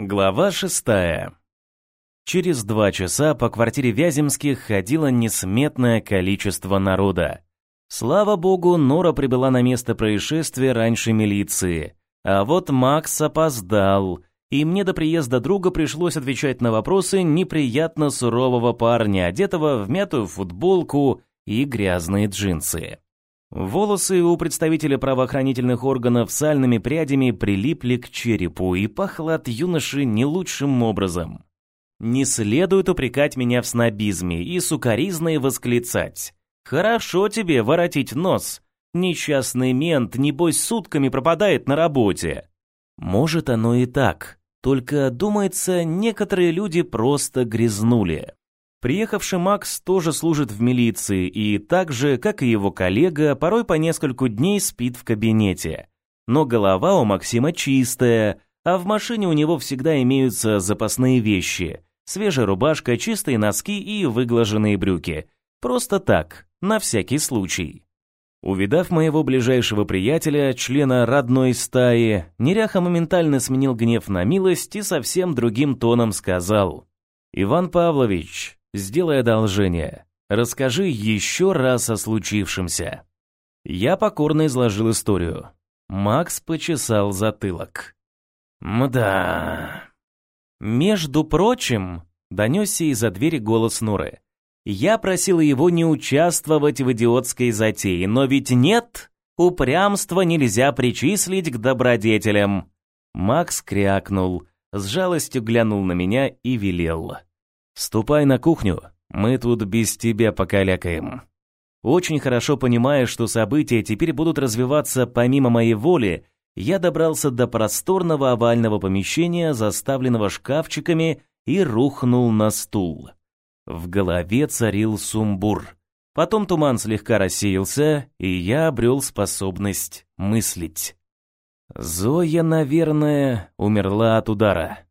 Глава шестая. Через два часа по квартире Вяземских ходило несметное количество народа. Слава богу, Нора прибыла на место происшествия раньше милиции. А вот Макс опоздал, и мне до приезда друга пришлось отвечать на вопросы неприятно сурового парня, одетого в мятую футболку и грязные джинсы. Волосы у представителя правоохранительных органов сальными прядями прилипли к черепу и пахло от юноши не лучшим образом. Не следует упрекать меня в снобизме и сукоризной восклицать. «Хорошо тебе воротить нос. Несчастный мент, небось, сутками пропадает на работе». Может, оно и так. Только, думается, некоторые люди просто грязнули. Приехавший Макс тоже служит в милиции и так же, как и его коллега, порой по нескольку дней спит в кабинете. Но голова у Максима чистая, а в машине у него всегда имеются запасные вещи. Свежая рубашка, чистые носки и выглаженные брюки. Просто так, на всякий случай. Увидав моего ближайшего приятеля, члена родной стаи, Неряха моментально сменил гнев на милость и совсем другим тоном сказал. «Иван Павлович, сделай одолжение. Расскажи еще раз о случившемся». Я покорно изложил историю. Макс почесал затылок. «Мда...» «Между прочим...» — донесся из-за двери голос Нуры. «Я просил его не участвовать в идиотской затее, но ведь нет, упрямство нельзя причислить к добродетелям». Макс крякнул, с жалостью глянул на меня и велел. «Ступай на кухню, мы тут без тебя покалякаем». Очень хорошо понимая, что события теперь будут развиваться помимо моей воли, я добрался до просторного овального помещения, заставленного шкафчиками, и рухнул на стул. В голове царил сумбур. Потом туман слегка рассеялся, и я обрел способность мыслить. Зоя, наверное, умерла от удара.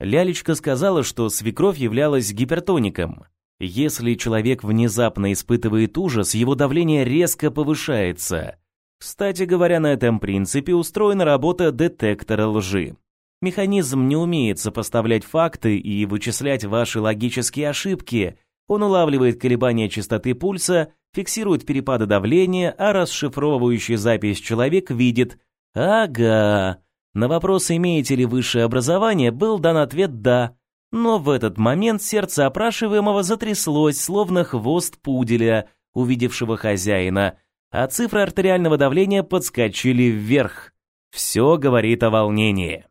Лялечка сказала, что свекровь являлась гипертоником. Если человек внезапно испытывает ужас, его давление резко повышается. Кстати говоря, на этом принципе устроена работа детектора лжи. Механизм не умеет сопоставлять факты и вычислять ваши логические ошибки. Он улавливает колебания частоты пульса, фиксирует перепады давления, а расшифровывающий запись человек видит «Ага, на вопрос, имеете ли высшее образование, был дан ответ «да». Но в этот момент сердце опрашиваемого затряслось, словно хвост пуделя, увидевшего хозяина, а цифры артериального давления подскочили вверх. Все говорит о волнении.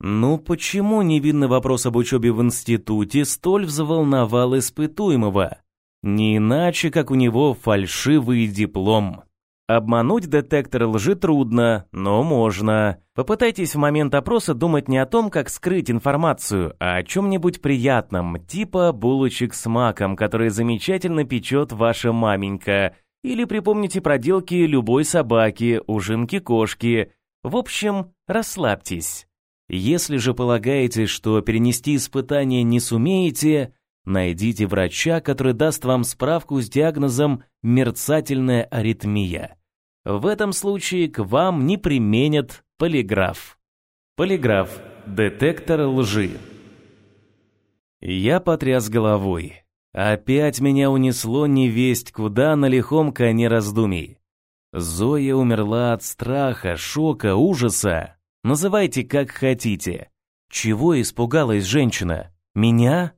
Ну почему невинный вопрос об учебе в институте столь взволновал испытуемого? Не иначе, как у него фальшивый диплом. Обмануть детектор лжи трудно, но можно. Попытайтесь в момент опроса думать не о том, как скрыть информацию, а о чем-нибудь приятном, типа булочек с маком, которые замечательно печет ваша маменька, или припомните проделки любой собаки, ужинки кошки. В общем, расслабьтесь. Если же полагаете, что перенести испытание не сумеете, Найдите врача, который даст вам справку с диагнозом мерцательная аритмия. В этом случае к вам не применят полиграф. Полиграф – детектор лжи. Я потряс головой. Опять меня унесло невесть куда на лихом коне раздумий. Зоя умерла от страха, шока, ужаса. Называйте как хотите. Чего испугалась женщина? Меня?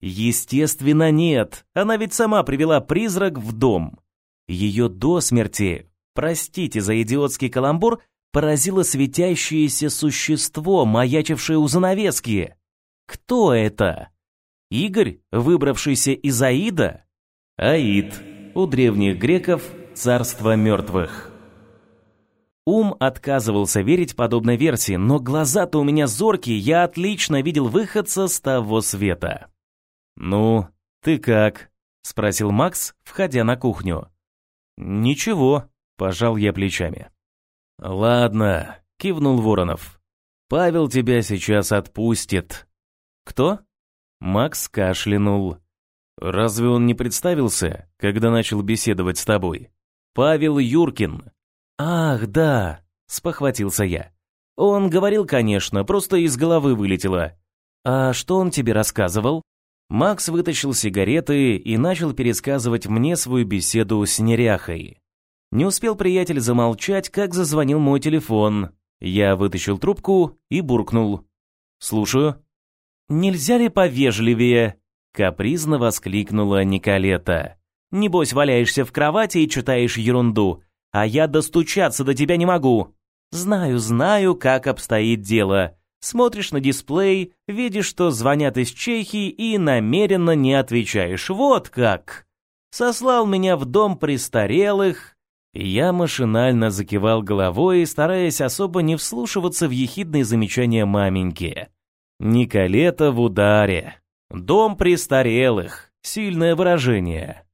Естественно, нет. Она ведь сама привела призрак в дом. Ее до смерти, простите за идиотский каламбур, поразило светящееся существо, маячившее у занавески. Кто это? Игорь, выбравшийся из Аида? Аид. У древних греков царство мертвых. Ум отказывался верить подобной версии, но глаза-то у меня зоркие, я отлично видел выходца с того света. «Ну, ты как?» — спросил Макс, входя на кухню. «Ничего», — пожал я плечами. «Ладно», — кивнул Воронов. «Павел тебя сейчас отпустит». «Кто?» Макс кашлянул. «Разве он не представился, когда начал беседовать с тобой?» «Павел Юркин». «Ах, да», — спохватился я. Он говорил, конечно, просто из головы вылетело. А что он тебе рассказывал? Макс вытащил сигареты и начал пересказывать мне свою беседу с неряхой. Не успел приятель замолчать, как зазвонил мой телефон. Я вытащил трубку и буркнул. «Слушаю». «Нельзя ли повежливее?» — капризно воскликнула Николета. «Небось, валяешься в кровати и читаешь ерунду, а я достучаться до тебя не могу. Знаю, знаю, как обстоит дело. Смотришь на дисплей, видишь, что звонят из Чехии и намеренно не отвечаешь. Вот как. Сослал меня в дом престарелых. Я машинально закивал головой, стараясь особо не вслушиваться в ехидные замечания маменьки. Николета в ударе. Дом престарелых. Сильное выражение.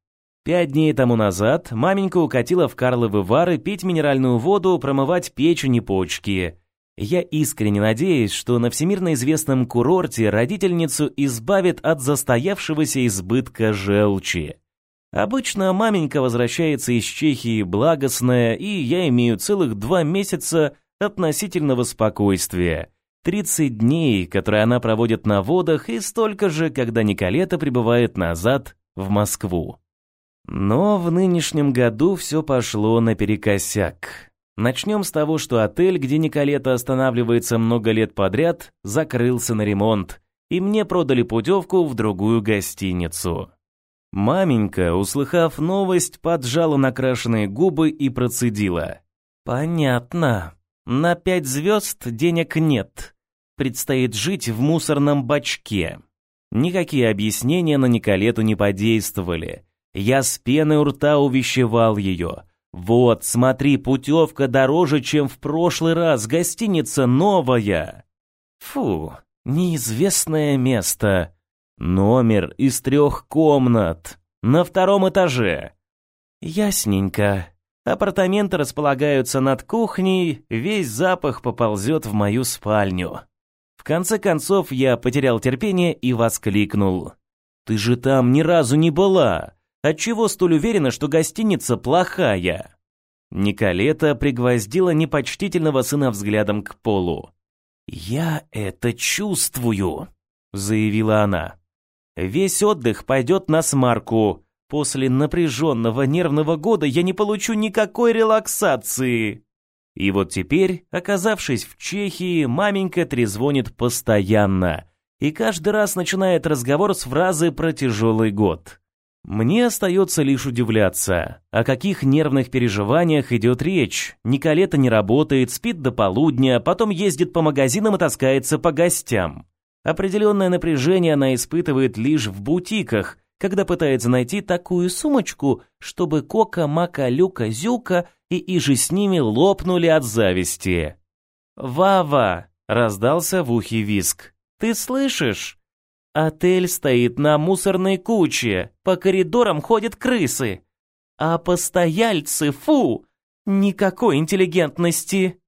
Пять дней тому назад маменька укатила в Карловы Вары пить минеральную воду, промывать печень и почки. Я искренне надеюсь, что на всемирно известном курорте родительницу избавит от застоявшегося избытка желчи. Обычно маменька возвращается из Чехии благостная, и я имею целых два месяца относительного спокойствия. 30 дней, которые она проводит на водах, и столько же, когда Николета прибывает назад в Москву. Но в нынешнем году все пошло наперекосяк. Начнем с того, что отель, где Николета останавливается много лет подряд, закрылся на ремонт, и мне продали путевку в другую гостиницу. Маменька, услыхав новость, поджала накрашенные губы и процедила. «Понятно. На пять звезд денег нет. Предстоит жить в мусорном бачке». Никакие объяснения на Николету не подействовали. Я с пеной у рта увещевал ее. «Вот, смотри, путевка дороже, чем в прошлый раз, гостиница новая!» Фу, неизвестное место. Номер из трех комнат. На втором этаже. Ясненько. Апартаменты располагаются над кухней, весь запах поползет в мою спальню. В конце концов я потерял терпение и воскликнул. «Ты же там ни разу не была! Отчего столь уверена, что гостиница плохая? Николета пригвоздила непочтительного сына взглядом к полу. «Я это чувствую», — заявила она. «Весь отдых пойдет на смарку. После напряженного нервного года я не получу никакой релаксации». И вот теперь, оказавшись в Чехии, маменька трезвонит постоянно и каждый раз начинает разговор с фразы про тяжелый год. Мне остается лишь удивляться, о каких нервных переживаниях идет речь. Николета не работает, спит до полудня, потом ездит по магазинам и таскается по гостям. Определенное напряжение она испытывает лишь в бутиках, когда пытается найти такую сумочку, чтобы Кока, Мака, Люка, Зюка и Иже с ними лопнули от зависти. «Вава!» — раздался в ухе виск. «Ты слышишь? Отель стоит на мусорной куче, по коридорам ходят крысы. А постояльцы, фу, никакой интеллигентности.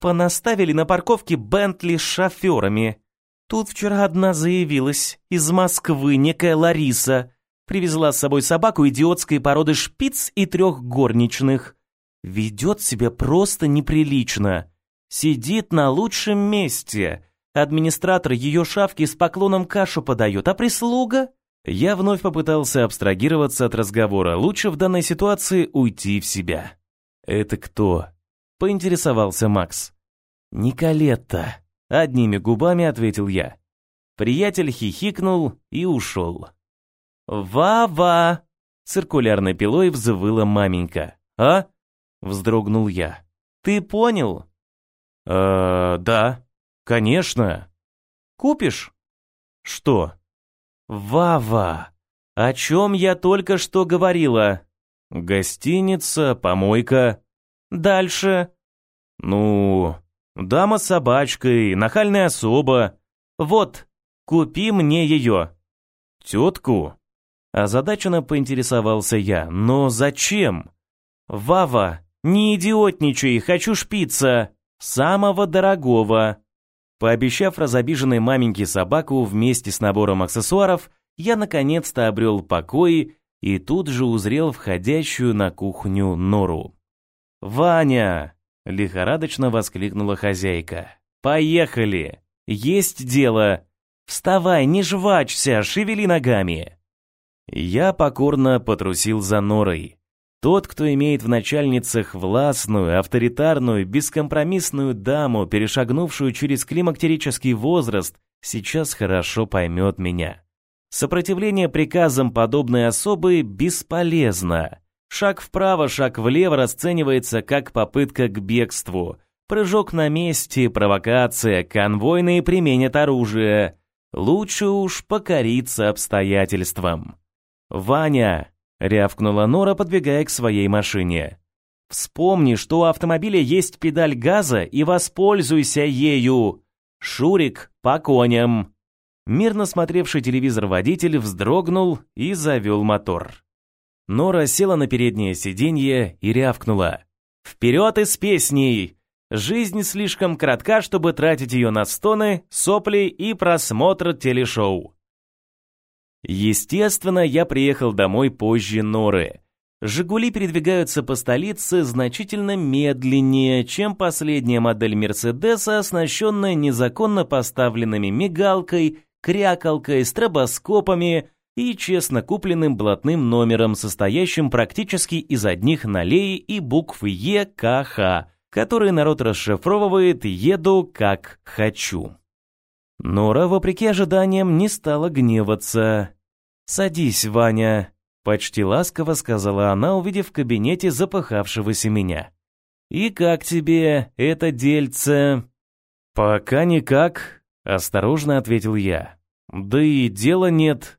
Понаставили на парковке Бентли с шоферами. Тут вчера одна заявилась, из Москвы, некая Лариса. Привезла с собой собаку идиотской породы шпиц и трех горничных. Ведет себя просто неприлично. Сидит на лучшем месте, Администратор ее шавки с поклоном кашу подает, а прислуга? Я вновь попытался абстрагироваться от разговора. Лучше в данной ситуации уйти в себя. «Это кто?» — поинтересовался Макс. «Николетта», — одними губами ответил я. Приятель хихикнул и ушел. «Ва-ва!» — циркулярной пилой взвыла маменька. «А?» — вздрогнул я. «Ты понял?» «Э, да», Конечно. Купишь? Что? Вава. О чем я только что говорила? Гостиница, помойка. Дальше. Ну, дама с собачкой, нахальная особа. Вот, купи мне ее. Тетку? Озадаченно поинтересовался я. Но зачем? Вава, не идиотничай, хочу шпица. Самого дорогого. Пообещав разобиженной маменьке собаку вместе с набором аксессуаров, я наконец-то обрел покой и тут же узрел входящую на кухню нору. «Ваня!» — лихорадочно воскликнула хозяйка. Поехали! Есть дело! Вставай, не жвачься, шевели ногами!» Я покорно потрусил за норой. Тот, кто имеет в начальницах властную, авторитарную, бескомпромиссную даму, перешагнувшую через климактерический возраст, сейчас хорошо поймет меня. Сопротивление приказам подобной особы бесполезно. Шаг вправо, шаг влево расценивается как попытка к бегству. Прыжок на месте, провокация, конвойные применят оружие. Лучше уж покориться обстоятельствам. «Ваня!» — рявкнула Нора, подбегая к своей машине. «Вспомни, что у автомобиля есть педаль газа и воспользуйся ею! Шурик, по коням!» Мирно смотревший телевизор водитель вздрогнул и завел мотор. Нора села на переднее сиденье и рявкнула. «Вперед из песней! Жизнь слишком коротка, чтобы тратить ее на стоны, сопли и просмотр телешоу». Естественно, я приехал домой позже Норы. «Жигули» передвигаются по столице значительно медленнее, чем последняя модель «Мерседеса», оснащенная незаконно поставленными мигалкой, крякалкой, стробоскопами и честно купленным блатным номером, состоящим практически из одних налей и букв ЕКХ, которые народ расшифровывает «еду как хочу». Нора, вопреки ожиданиям, не стала гневаться. «Садись, Ваня», — почти ласково сказала она, увидев в кабинете запыхавшегося меня. «И как тебе это дельце?» «Пока никак», — осторожно ответил я. «Да и дела нет.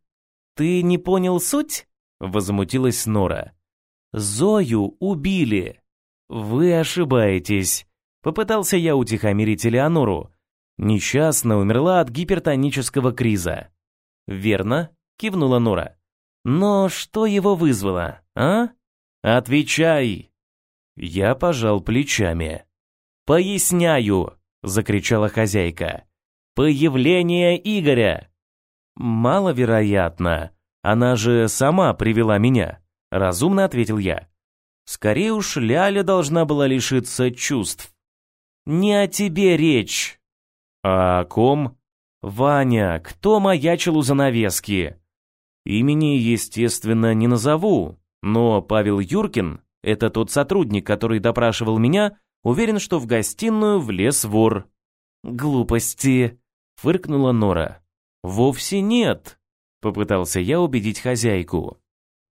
«Ты не понял суть?» — возмутилась Нора. «Зою убили!» «Вы ошибаетесь!» — попытался я утихомирить Элеонору. Несчастно умерла от гипертонического криза. «Верно?» — кивнула Нора. «Но что его вызвало, а? Отвечай!» Я пожал плечами. «Поясняю!» — закричала хозяйка. «Появление Игоря! «Маловероятно. Она же сама привела меня», — разумно ответил я. «Скорее уж Ляля должна была лишиться чувств». «Не о тебе речь». «А о ком?» «Ваня, кто маячил у занавески?» «Имени, естественно, не назову, но Павел Юркин, это тот сотрудник, который допрашивал меня, уверен, что в гостиную влез вор». «Глупости», — фыркнула Нора. «Вовсе нет», — попытался я убедить хозяйку.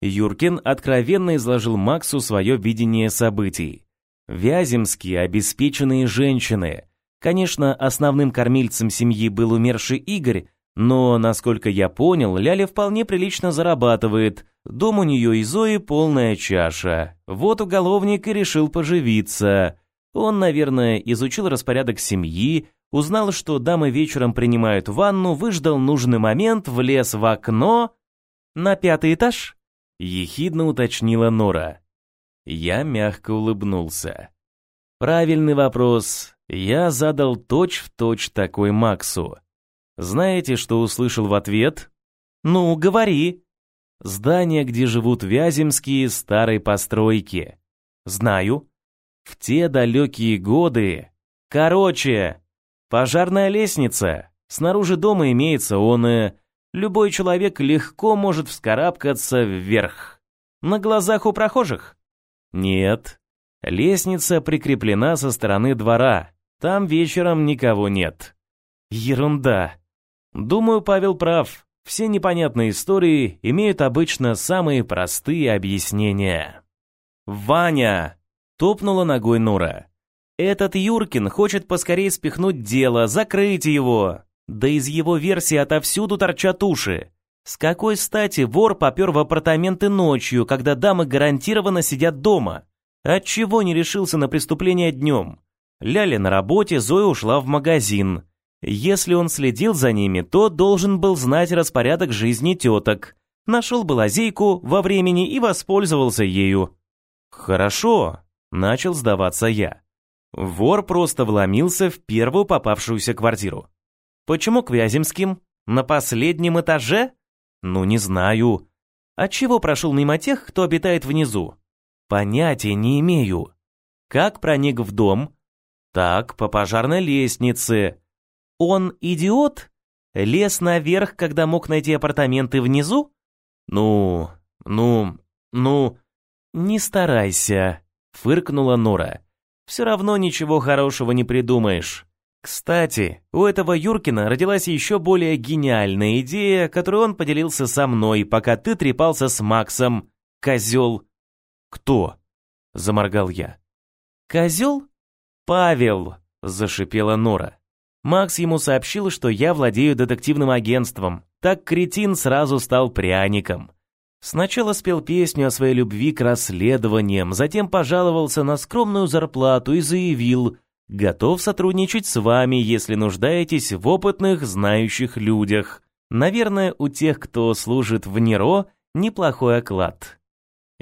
Юркин откровенно изложил Максу свое видение событий. Вяземские обеспеченные женщины. Конечно, основным кормильцем семьи был умерший Игорь, но, насколько я понял, Ляля вполне прилично зарабатывает. Дом у нее и Зои полная чаша. Вот уголовник и решил поживиться. Он, наверное, изучил распорядок семьи, узнал, что дамы вечером принимают ванну, выждал нужный момент, влез в окно. «На пятый этаж?» — ехидно уточнила Нора. Я мягко улыбнулся. Правильный вопрос. Я задал точь-в-точь точь такой Максу. Знаете, что услышал в ответ? «Ну, говори». Здание, где живут Вяземские, старой постройки. Знаю. В те далекие годы... Короче, Пожарная лестница. Снаружи дома имеется он и... Любой человек легко может вскарабкаться вверх. На глазах у прохожих? Нет. Лестница прикреплена со стороны двора. Там вечером никого нет. Ерунда. Думаю, Павел прав. Все непонятные истории имеют обычно самые простые объяснения. «Ваня!» — топнула ногой Нура. Этот Юркин хочет поскорее спихнуть дело, закрыть его. Да из его версии отовсюду торчат уши. С какой стати вор попер в апартаменты ночью, когда дамы гарантированно сидят дома? Отчего не решился на преступление днем? Ляля на работе, Зоя ушла в магазин. Если он следил за ними, то должен был знать распорядок жизни теток. Нашел бы лазейку во времени и воспользовался ею. «Хорошо», — начал сдаваться я. Вор просто вломился в первую попавшуюся квартиру. Почему к Вяземским? На последнем этаже? Ну, не знаю. Отчего прошел мимо тех, кто обитает внизу? Понятия не имею. Как проник в дом? Так, по пожарной лестнице. Он идиот? Лез наверх, когда мог найти апартаменты внизу? Ну, ну, ну, не старайся, фыркнула Нора. Все равно ничего хорошего не придумаешь. Кстати, у этого Юркина родилась еще более гениальная идея, которую он поделился со мной, пока ты трепался с Максом. Козел. Кто? Заморгал я. Козел? Павел, зашипела Нора. Макс ему сообщил, что я владею детективным агентством. Так кретин сразу стал пряником. Сначала спел песню о своей любви к расследованиям, затем пожаловался на скромную зарплату и заявил «Готов сотрудничать с вами, если нуждаетесь в опытных, знающих людях». Наверное, у тех, кто служит в НИРО, неплохой оклад.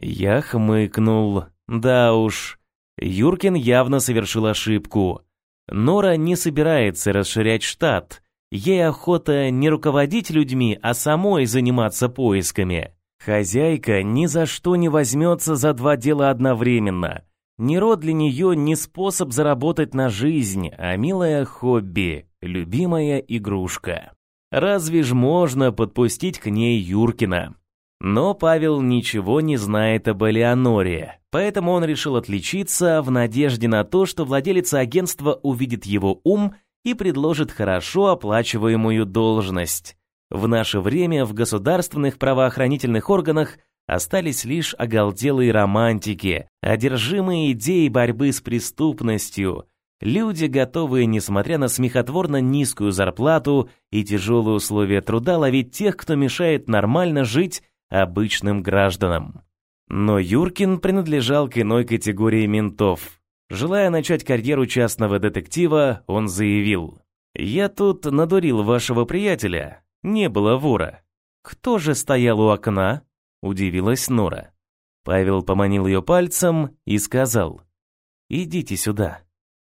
Я хмыкнул. Да уж, Юркин явно совершил ошибку. Нора не собирается расширять штат. Ей охота не руководить людьми, а самой заниматься поисками. Хозяйка ни за что не возьмется за два дела одновременно. Неро для нее не способ заработать на жизнь, а милое хобби, любимая игрушка. Разве ж можно подпустить к ней Юркина? Но Павел ничего не знает об Элеоноре, поэтому он решил отличиться в надежде на то, что владелец агентства увидит его ум и предложит хорошо оплачиваемую должность. В наше время в государственных правоохранительных органах остались лишь оголтелые романтики, одержимые идеей борьбы с преступностью, люди, готовые, несмотря на смехотворно низкую зарплату и тяжелые условия труда, ловить тех, кто мешает нормально жить обычным гражданам. Но Юркин принадлежал к иной категории ментов. Желая начать карьеру частного детектива, он заявил, «Я тут надурил вашего приятеля, не было вора. Кто же стоял у окна?» – удивилась Нора. Павел поманил ее пальцем и сказал, «Идите сюда».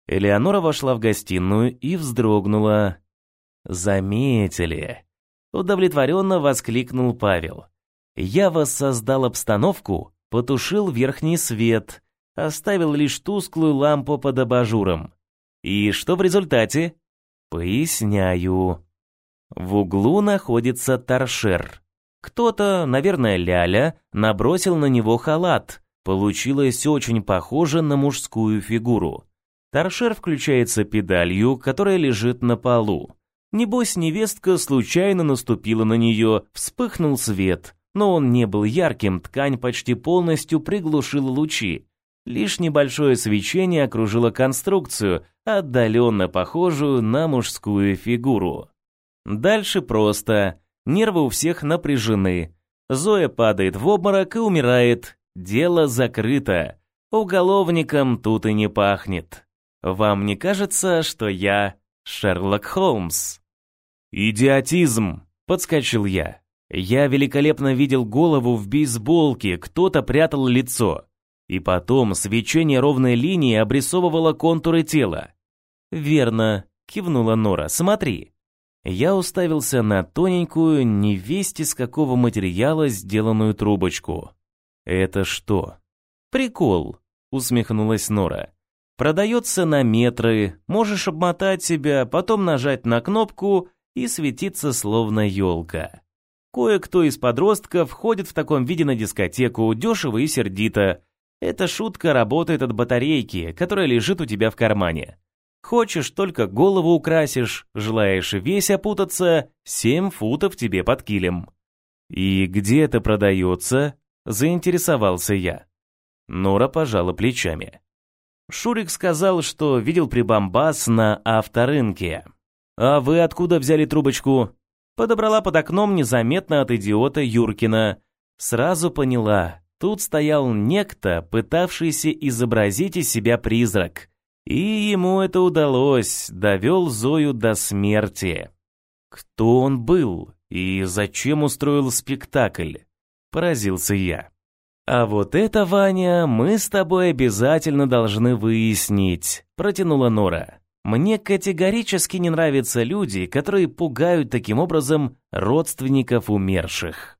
Элеонора вошла в гостиную и вздрогнула. «Заметили!» – удовлетворенно воскликнул Павел. Я воссоздал обстановку, потушил верхний свет, оставил лишь тусклую лампу под абажуром. И что в результате? Поясняю. В углу находится торшер. Кто-то, наверное, Ляля, набросил на него халат. Получилось очень похоже на мужскую фигуру. Торшер включается педалью, которая лежит на полу. Небось, невестка случайно наступила на нее, вспыхнул свет но он не был ярким, ткань почти полностью приглушила лучи. Лишь небольшое свечение окружило конструкцию, отдаленно похожую на мужскую фигуру. Дальше просто. Нервы у всех напряжены. Зоя падает в обморок и умирает. Дело закрыто. Уголовникам тут и не пахнет. Вам не кажется, что я Шерлок Холмс? Идиотизм, подскочил я. Я великолепно видел голову в бейсболке, кто-то прятал лицо. И потом свечение ровной линии обрисовывало контуры тела. «Верно», — кивнула Нора, — «смотри». Я уставился на тоненькую, невесть из какого материала сделанную трубочку. «Это что?» «Прикол», — усмехнулась Нора. «Продается на метры, можешь обмотать себя, потом нажать на кнопку и светиться словно елка». Кое-кто из подростков ходит в таком виде на дискотеку, дешево и сердито. Эта шутка работает от батарейки, которая лежит у тебя в кармане. Хочешь, только голову украсишь, желаешь весь опутаться, семь футов тебе под килем. И где это продается? Заинтересовался я. Нора пожала плечами. Шурик сказал, что видел прибамбас на авторынке. А вы откуда взяли трубочку? Подобрала под окном незаметно от идиота Юркина. Сразу поняла, тут стоял некто, пытавшийся изобразить из себя призрак. И ему это удалось, довел Зою до смерти. Кто он был и зачем устроил спектакль? Поразился я. А вот это, Ваня, мы с тобой обязательно должны выяснить, протянула Нора. Мне категорически не нравятся люди, которые пугают таким образом родственников умерших.